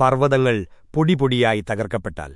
പർവതങ്ങൾ പൊടിപൊടിയായി തകർക്കപ്പെട്ടാൽ